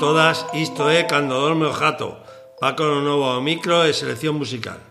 Todas, isto é Cando dorme o jato, Paco no novo ao micro e selección musical.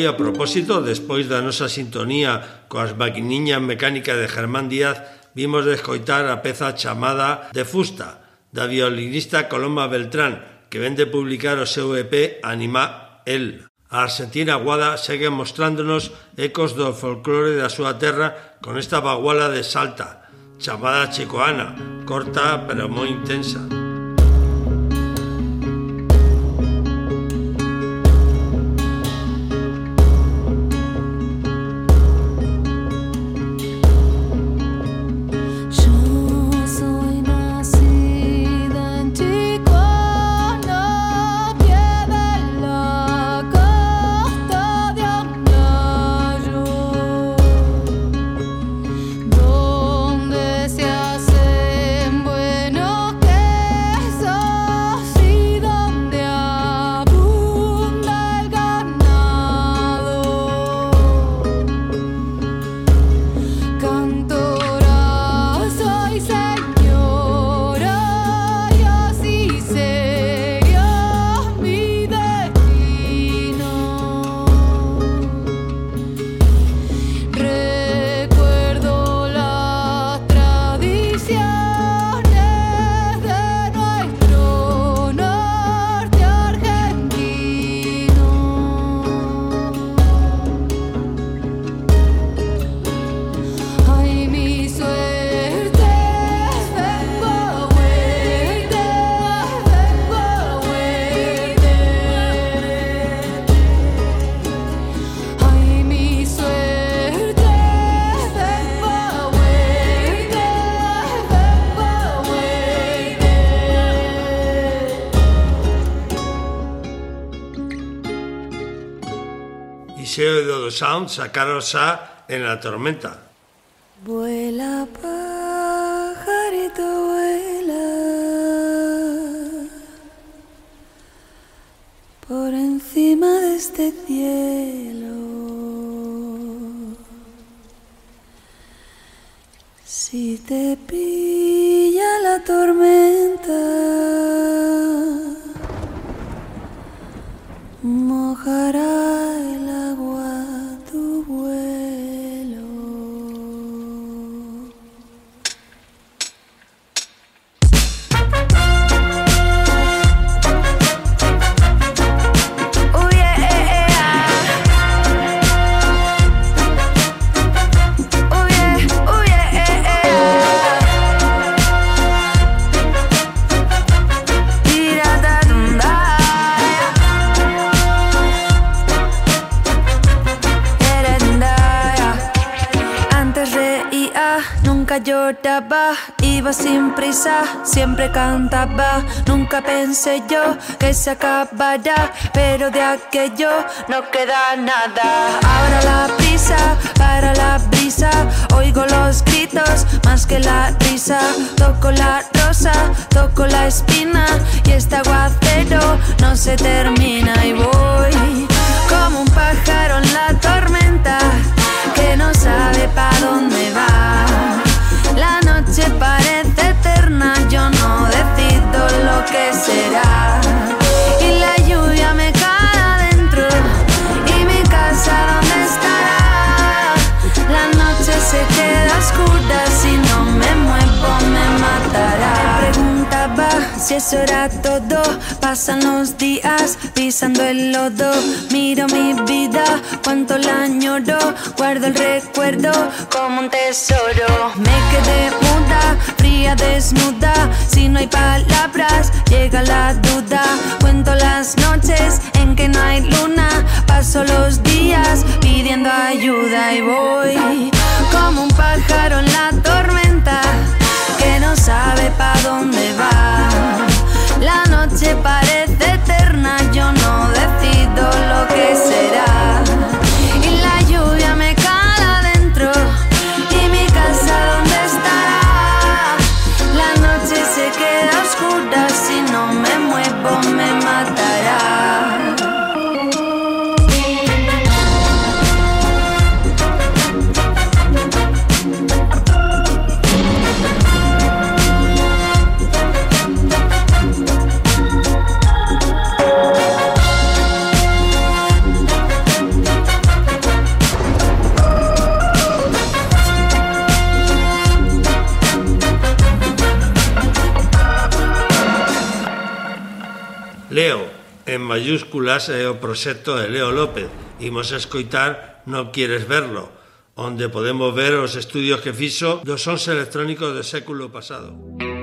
moi a propósito, despois da nosa sintonía coas maquiniñas mecánicas de Germán Díaz, vimos de escoitar a peza chamada De Fusta, da violinista Coloma Beltrán, que vende publicar o seu EP Anima El. A Argentina Guada segue mostrándonos ecos do folclore da súa terra con esta baguala de Salta, chamada Chicoana, corta pero moi intensa. Sound sacaron Sa en la tormenta. Nunca pensé yo que se acabará, pero de aquello no queda nada. Ahora la prisa, para la brisa, oigo los gritos más que la risa. Toco la rosa, toco la espina y este aguacero no se termina y voy como un pájaro en la tormenta Y la lluvia me cae adentro y mi casa dónde estará. La noche se queda oscura si no me muevo me matará si eso era todo. Pasan los días pisando el lodo. Miro mi vida, cuánto la añoro. Guardo el recuerdo como un tesoro. Me quedé muda, desnuda. Si no hay palabras, llega la duda. Cuento las noches en que no hay luna. Paso los días pidiendo ayuda y voy como un pájaro en la tormenta que no sabe pa' dónde va. La noche parece eterna, yo no decido lo que será. Leo, en mayúsculas, é o proxecto de Leo López. Imos a escoitar No quieres verlo, onde podemos ver os estudios que fixo dos sons electrónicos do século pasado. Música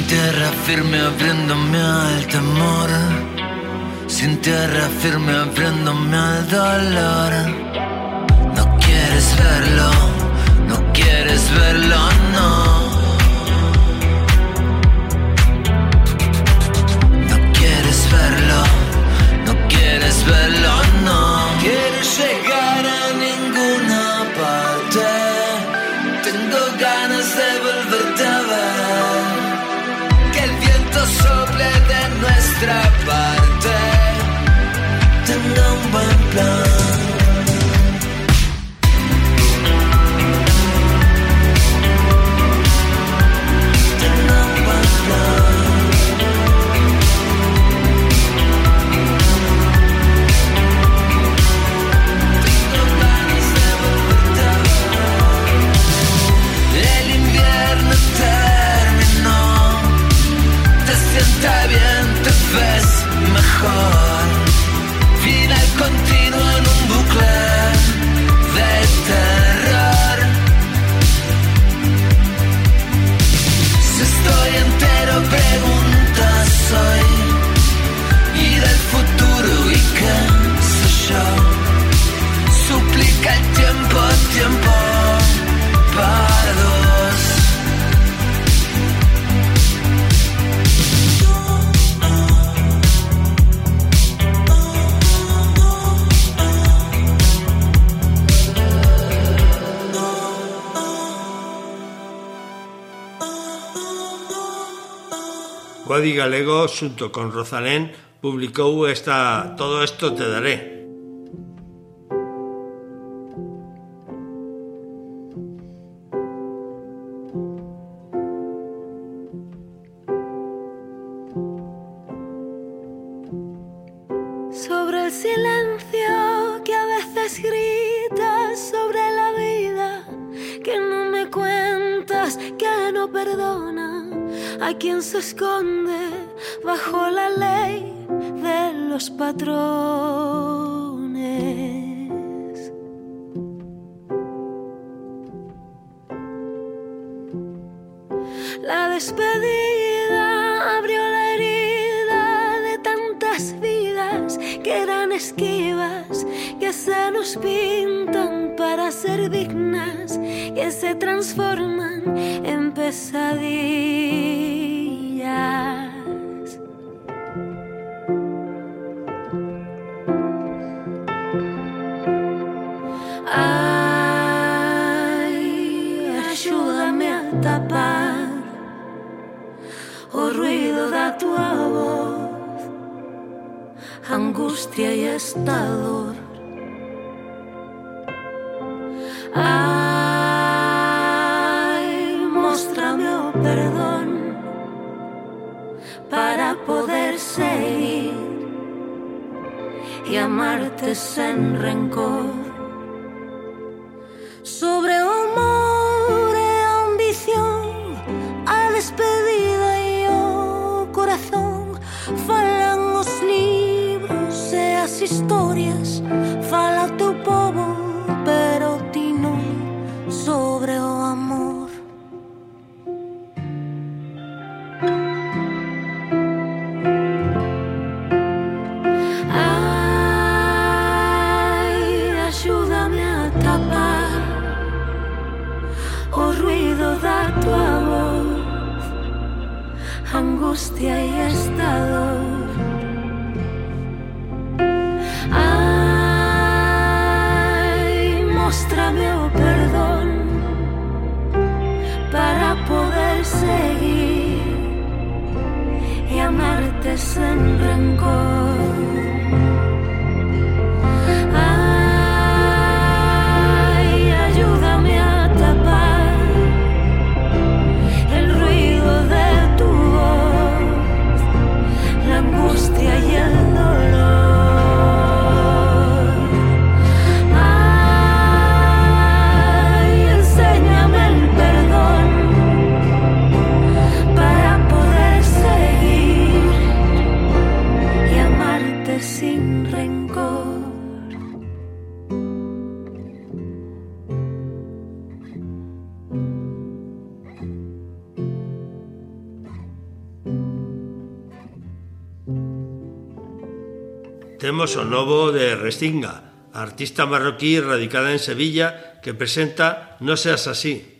Sin tierra firme abriéndome al temor. Sin tierra firme abriéndome al dolor. No quieres verlo, no quieres verlo, no. No quieres verlo, no quieres verlo. Odi Galego xunto con Rozalén publicou esta Todo isto te daré a quien se esconde bajo la ley de los patrones. angustia y hasta dolor. Ay, muéstrame oh perdón para poder seguir y amarte sin rencor. Domingo Sonovo de Restinga, artista marroquí radicada en Sevilla, que presenta No seas así.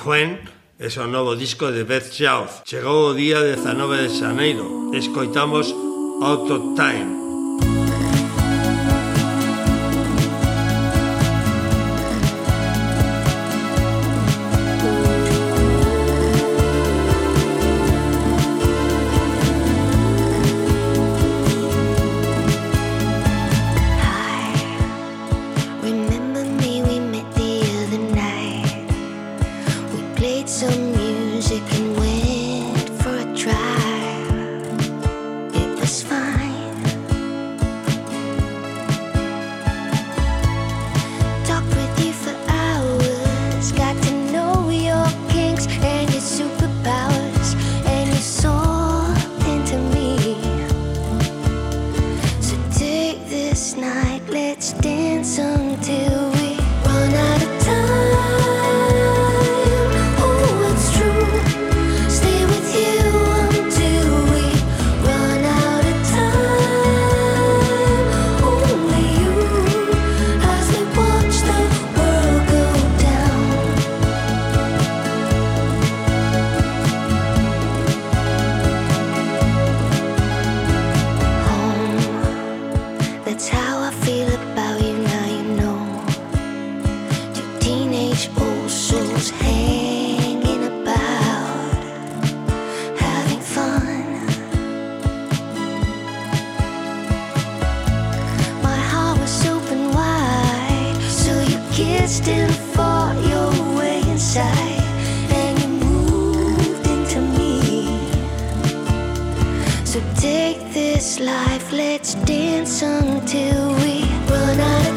Gijón e o novo disco de Beth South. Chegou o día 19 de xaneiro. Escoitamos Out of Time. still fought your way inside. So take this life, let's dance until we run out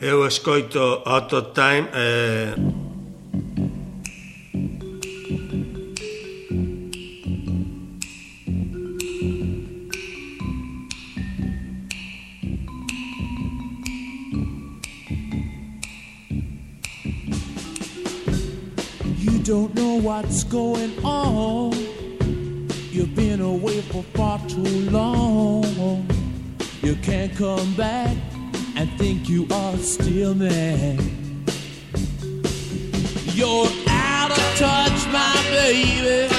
escoito Out of Time eh... You don't know what's going on. You've been away for far too long. You can't come back and think you are still there. You're out of touch, my baby,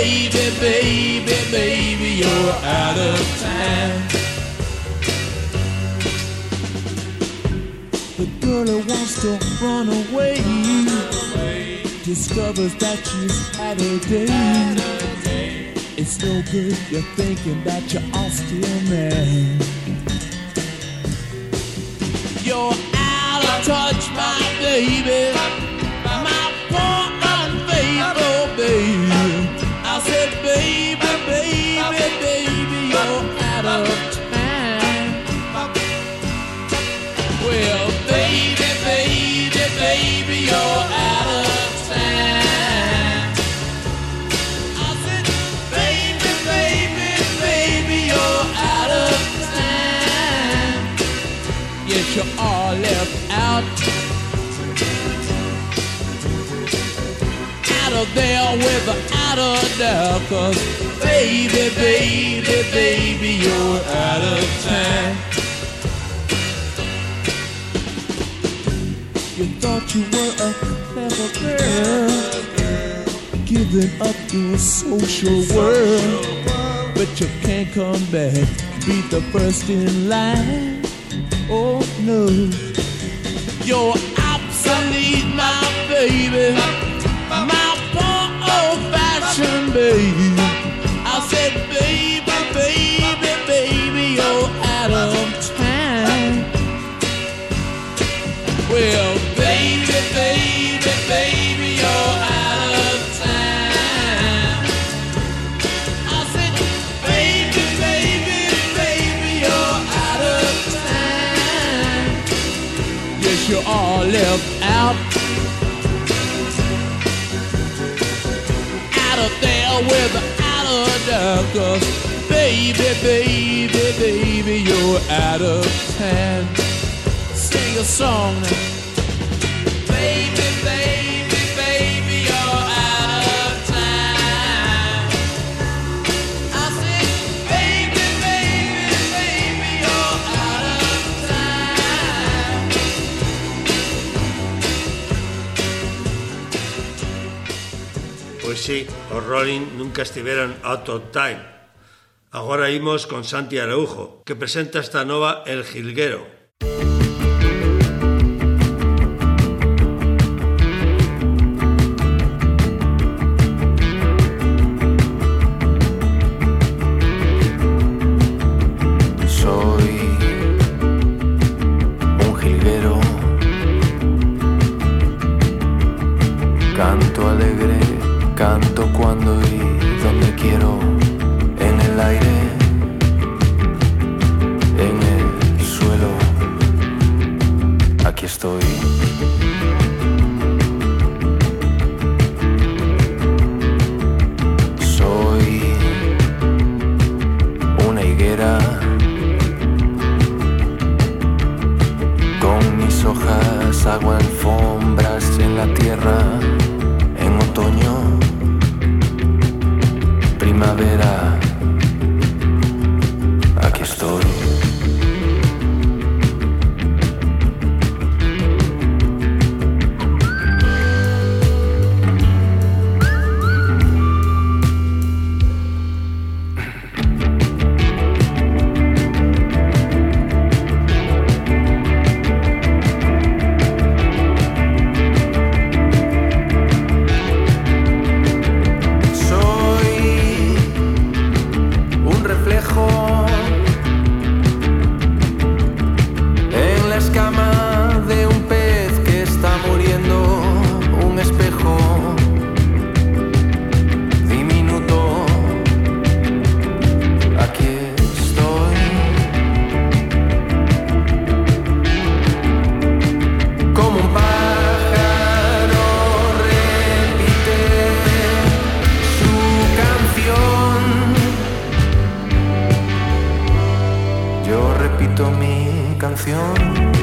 baby, baby, baby, you're out of time. The girl who wants to run away discovers that you've had a day. It's no good you're thinking that you're all still mad. You're out of touch, my baby. There without a doubt. Cause baby, baby, baby, you're out of time. You thought you were a clever girl, giving up your social world, but you can't come back, be the first in line. Oh no, you're obsolete, my baby, baby. I said, baby, baby, baby, you're out of time. Well, baby, baby, baby, you're out of time. I said, baby, baby, baby, you're out of time. Yes, you are left 'Cause baby, baby, baby, you're out of time. Sing a song. Baby, baby, baby, you're out of time. I said, baby, baby, baby, you're out of time. Os Rolling nunca estiveron out of time. Agora imos con Santi Araujo, que presenta esta nova El Jilguero. mi canción.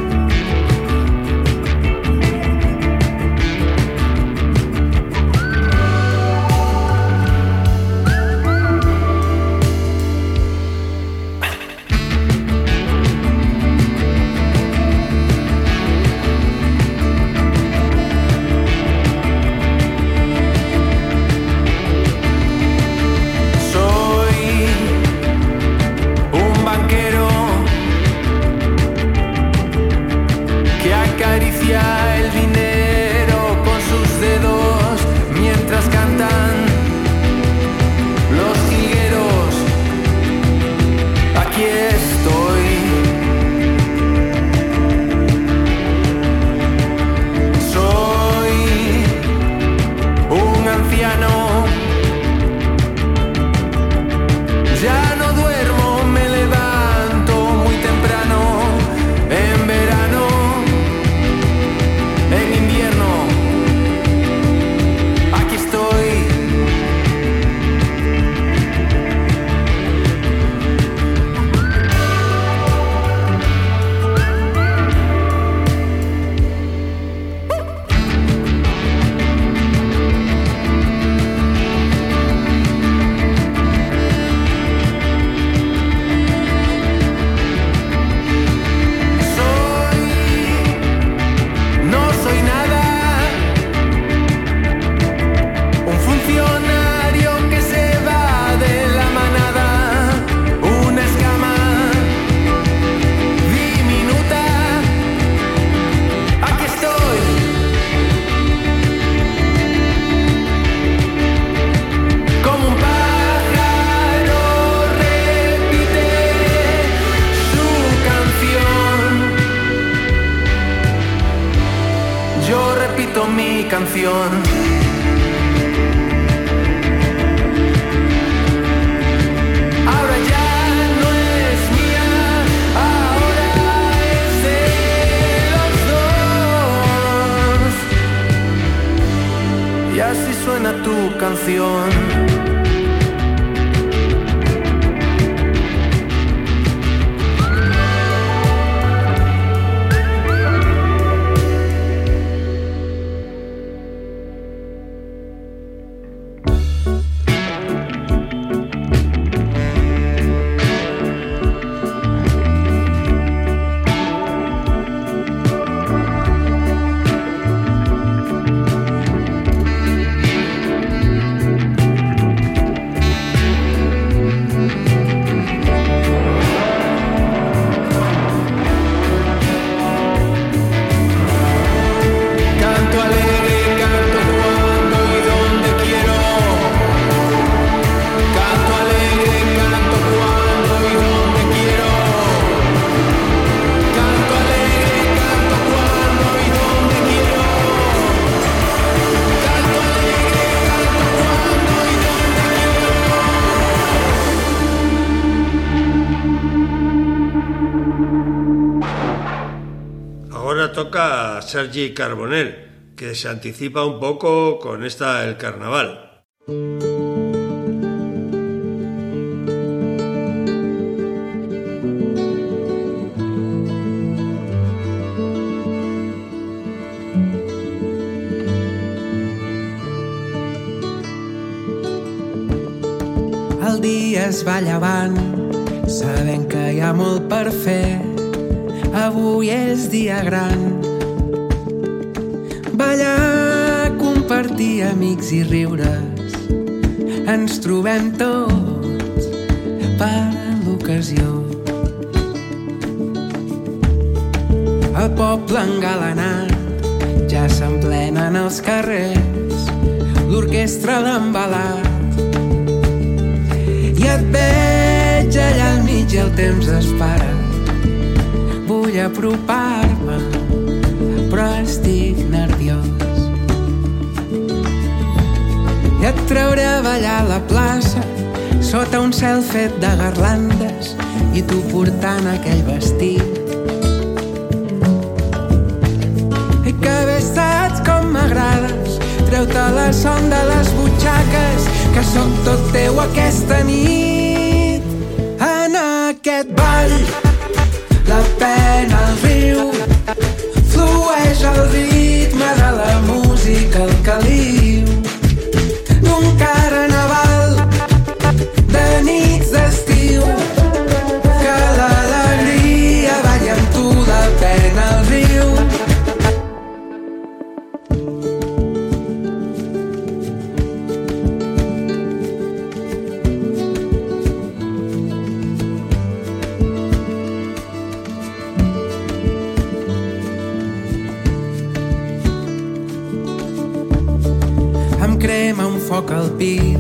Canción. Sergi Carbonell, que se anticipa un poco con esta El Carnaval. El dia es va llevant, sabent que hi ha molt per fer. Avui és dia gran. Ballar, compartir amics i riures. Ens trobem tots per l'ocasió. El poble engalanat ja s'emplenen els carrers. L'orquestra l'embalat i et veig allà al mig i el temps es para. Vull apropar-me, però estic nerviós. I et trauré a ballar a la plaça, sota un cel fet de garlandes, i tu portant aquell vestit. I que bé saps com m'agrades, treu-te la son de les butxaques, que sóc tot teu aquesta nit. En aquest ball, la pena al riu, el ritme de la música al caliu pit,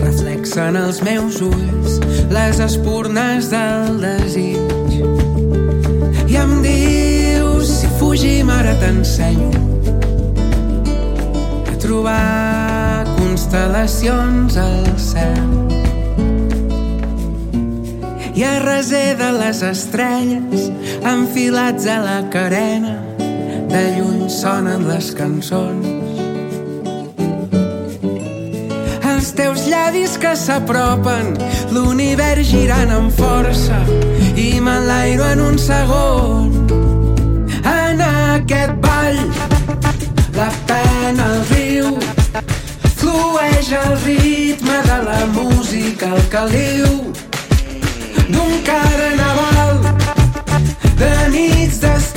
reflexen els meus ulls les espurnes del desig. I em dius, si fugim ara t'ensenyo a trobar constel·lacions al cel. I a reser de les estrelles, enfilats a la carena, de lluny sonen les cançons. Teus llavis que s'apropen, l'univers girant amb força i m'enlairo en un segon. En aquest ball, la pena al riu, flueix el ritme de la música al caliu d'un carnaval de nits d'estiu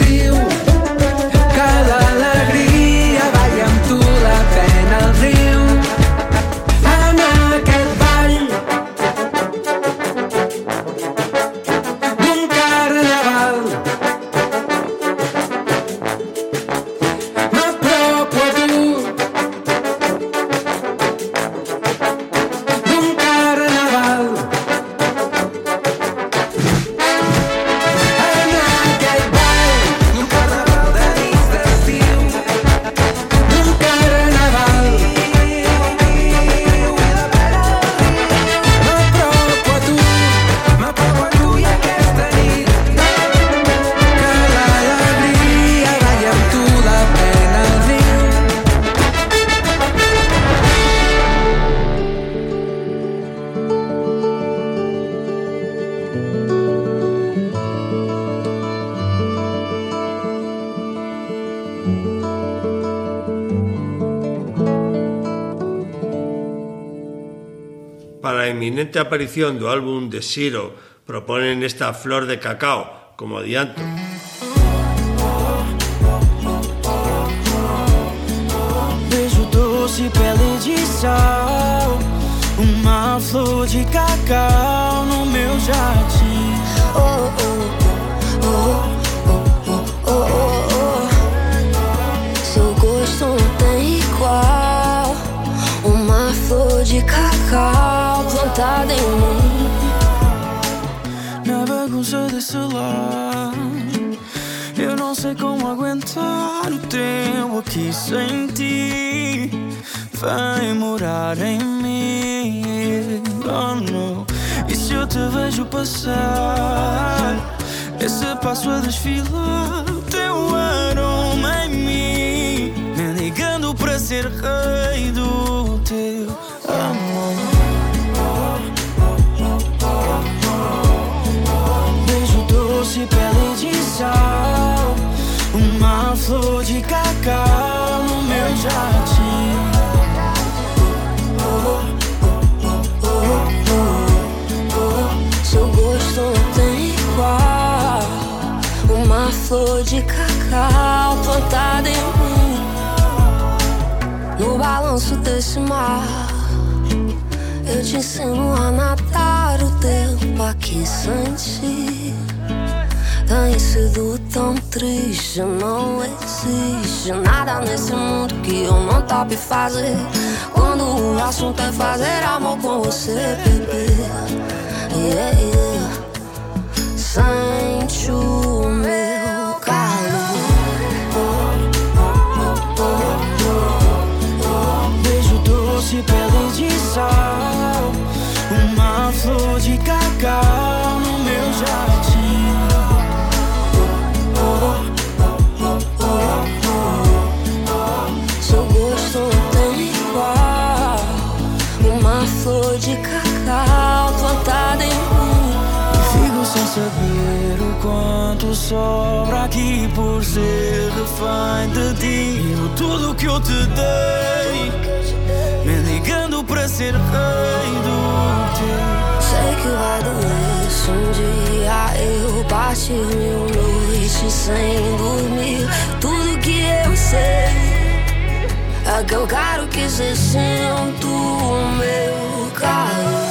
eminente aparición do álbum de Siro proponen esta flor de cacao como adianto. Beijo doce, pele de sal Uma flor de cacau no meu jardim Oh, oh, oh, oh, oh, oh, oh, oh. Seu gosto não tem igual. Uma flor de cacau plantada em mim. Na bagunça desse lar Eu não sei como aguentar o tempo aqui sem ti. Vai morar em mim Oh não E se eu te vejo passar Esse passo a desfilar Teu aroma em mim. Me ligando para ser rei do teu Uma flor de cacau no meu jardim Seu gosto não tem igual. Uma flor de cacau plantada em mim. No balanço desse mar, eu te ensino a nadar o tempo aqui sem ti. Tem sido tão triste, não existe nada nesse mundo que eu não tope fazer. Quando o assunto é fazer amor com você, bebê. Yeah, yeah. Sente sobra aqui por ser refém de ti E tudo que eu te dei Me ligando para ser rei do teu Sei que vai doer se um dia eu partir mil noites sem dormir. Tudo que eu sei é que eu quero que você sinta o meu calor.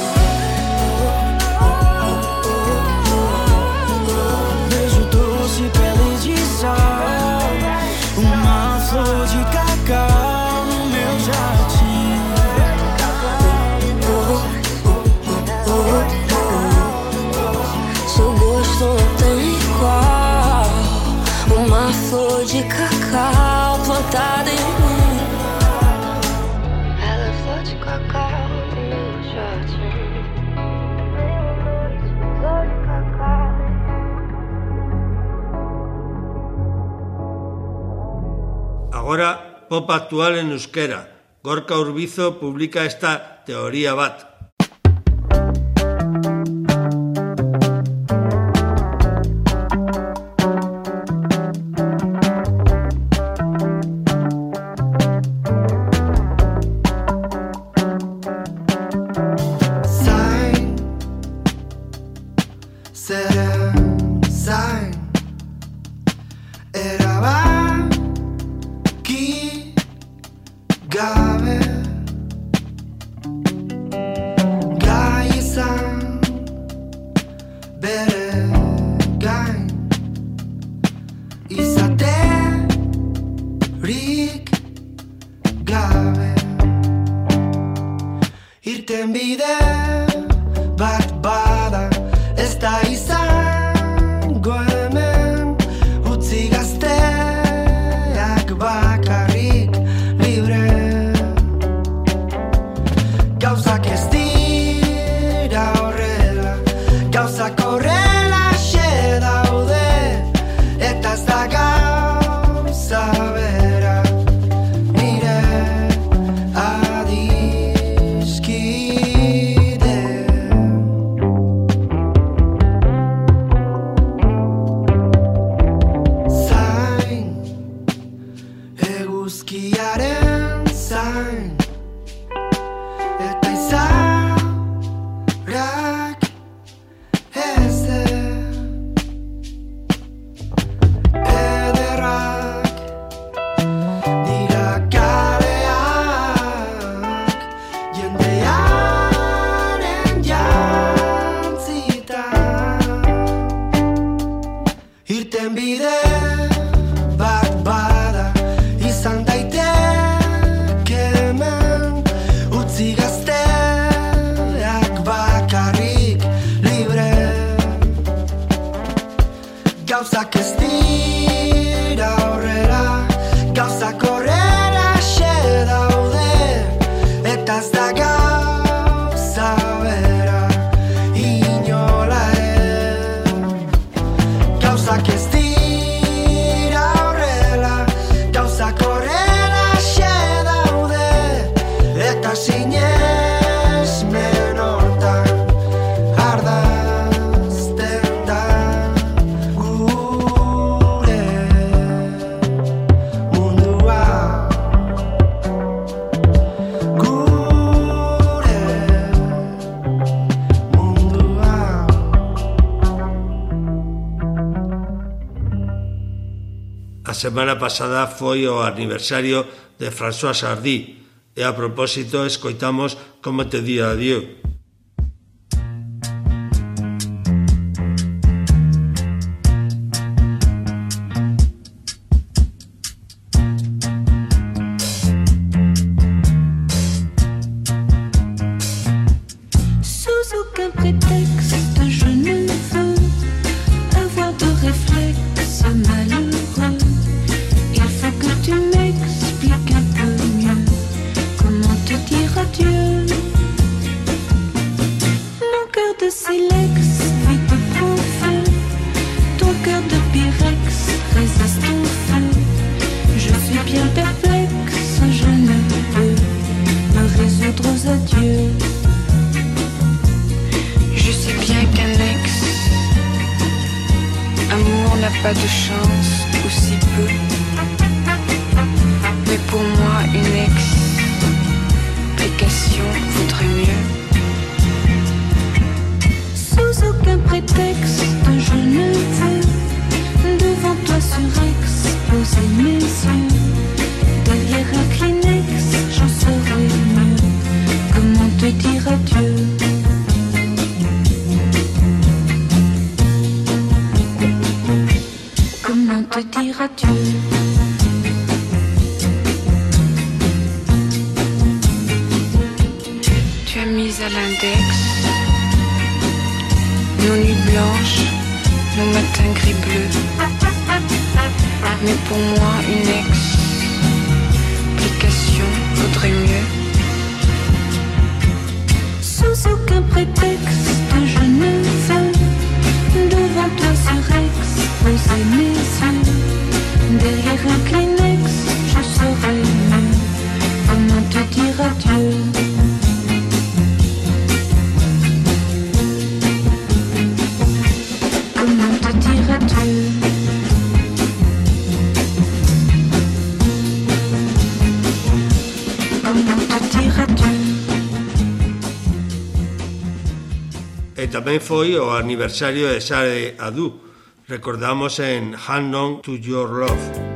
Agora, pop actual en euskera. Gorka Urbizo publica esta teoría bat. semana pasada foi o aniversario de François Sardí e a propósito escoitamos como te di adiós. Foi o aniversario de Sare Adu. Recordamos en Hand On to Your Love.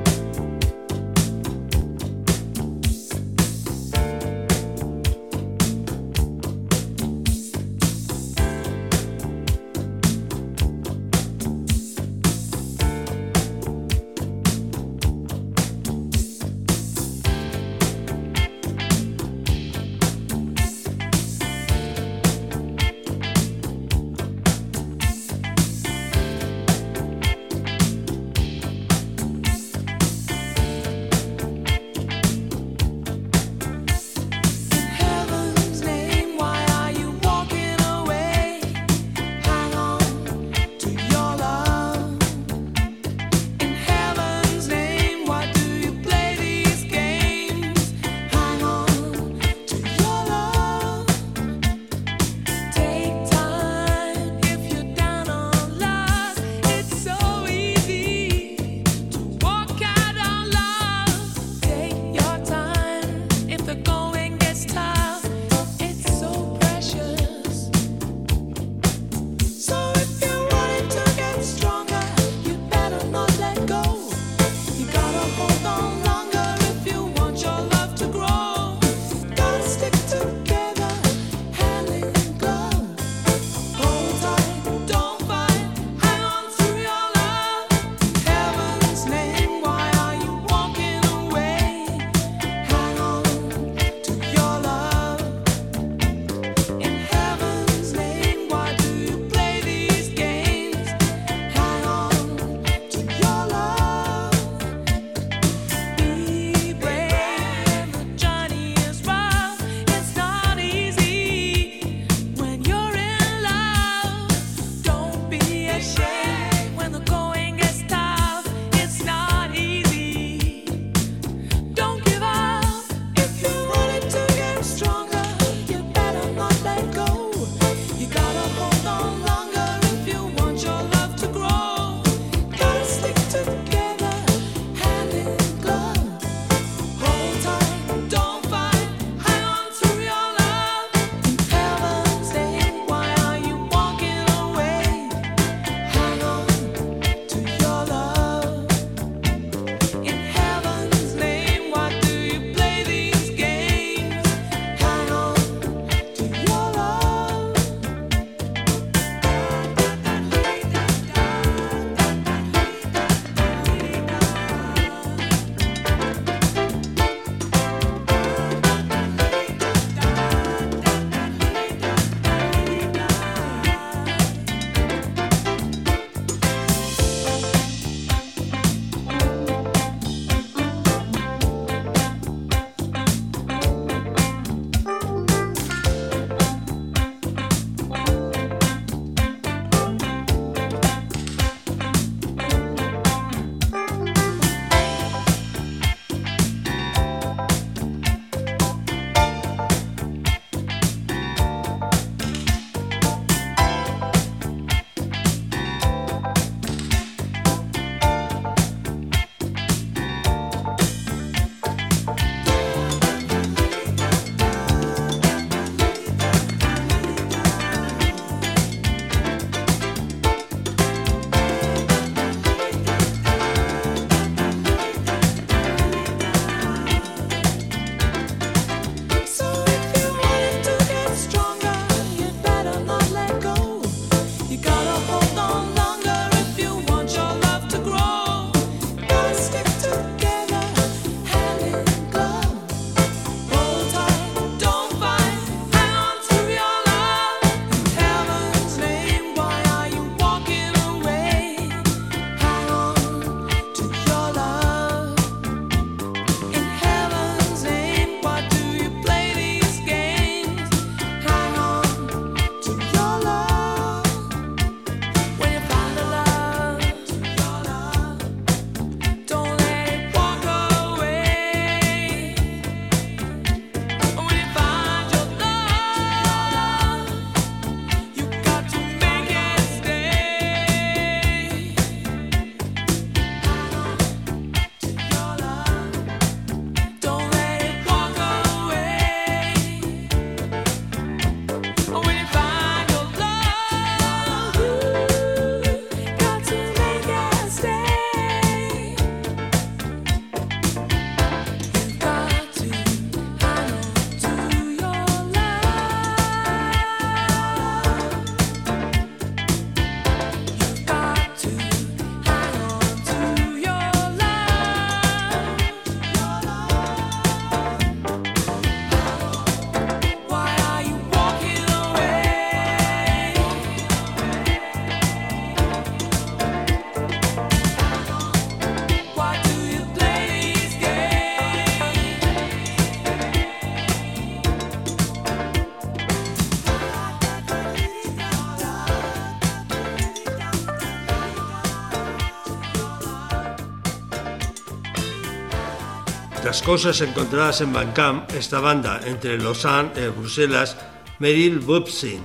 cosas encontradas en Bandcamp, esta banda entre Lausanne e eh, Bruselas, Meryl Bubsin,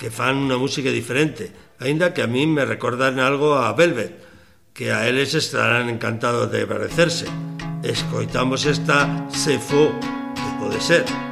que fan unha música diferente, ainda que a mí me recordan algo a Velvet, que a eles estarán encantados de parecerse. Escoitamos esta Se Fou, que pode ser.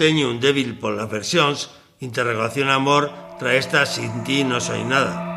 teño un débil polas versións, Interrogación Amor, tra esta Sin ti no soy nada.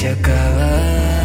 Se acaba.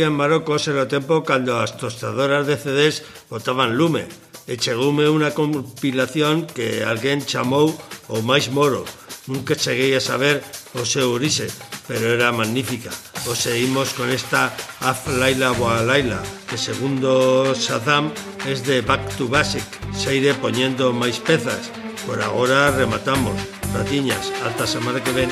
vivía en Marrocos era o tempo cando as tostadoras de CDs botaban lume e chegoume unha compilación que alguén chamou o máis moro. Nunca cheguei a saber o seu orixe, pero era magnífica. O seguimos con esta Af Laila Wa Laila, que segundo Saddam es de Back to Basic. Seire poñendo máis pezas. Por agora rematamos. Ratiñas, alta semana que ven.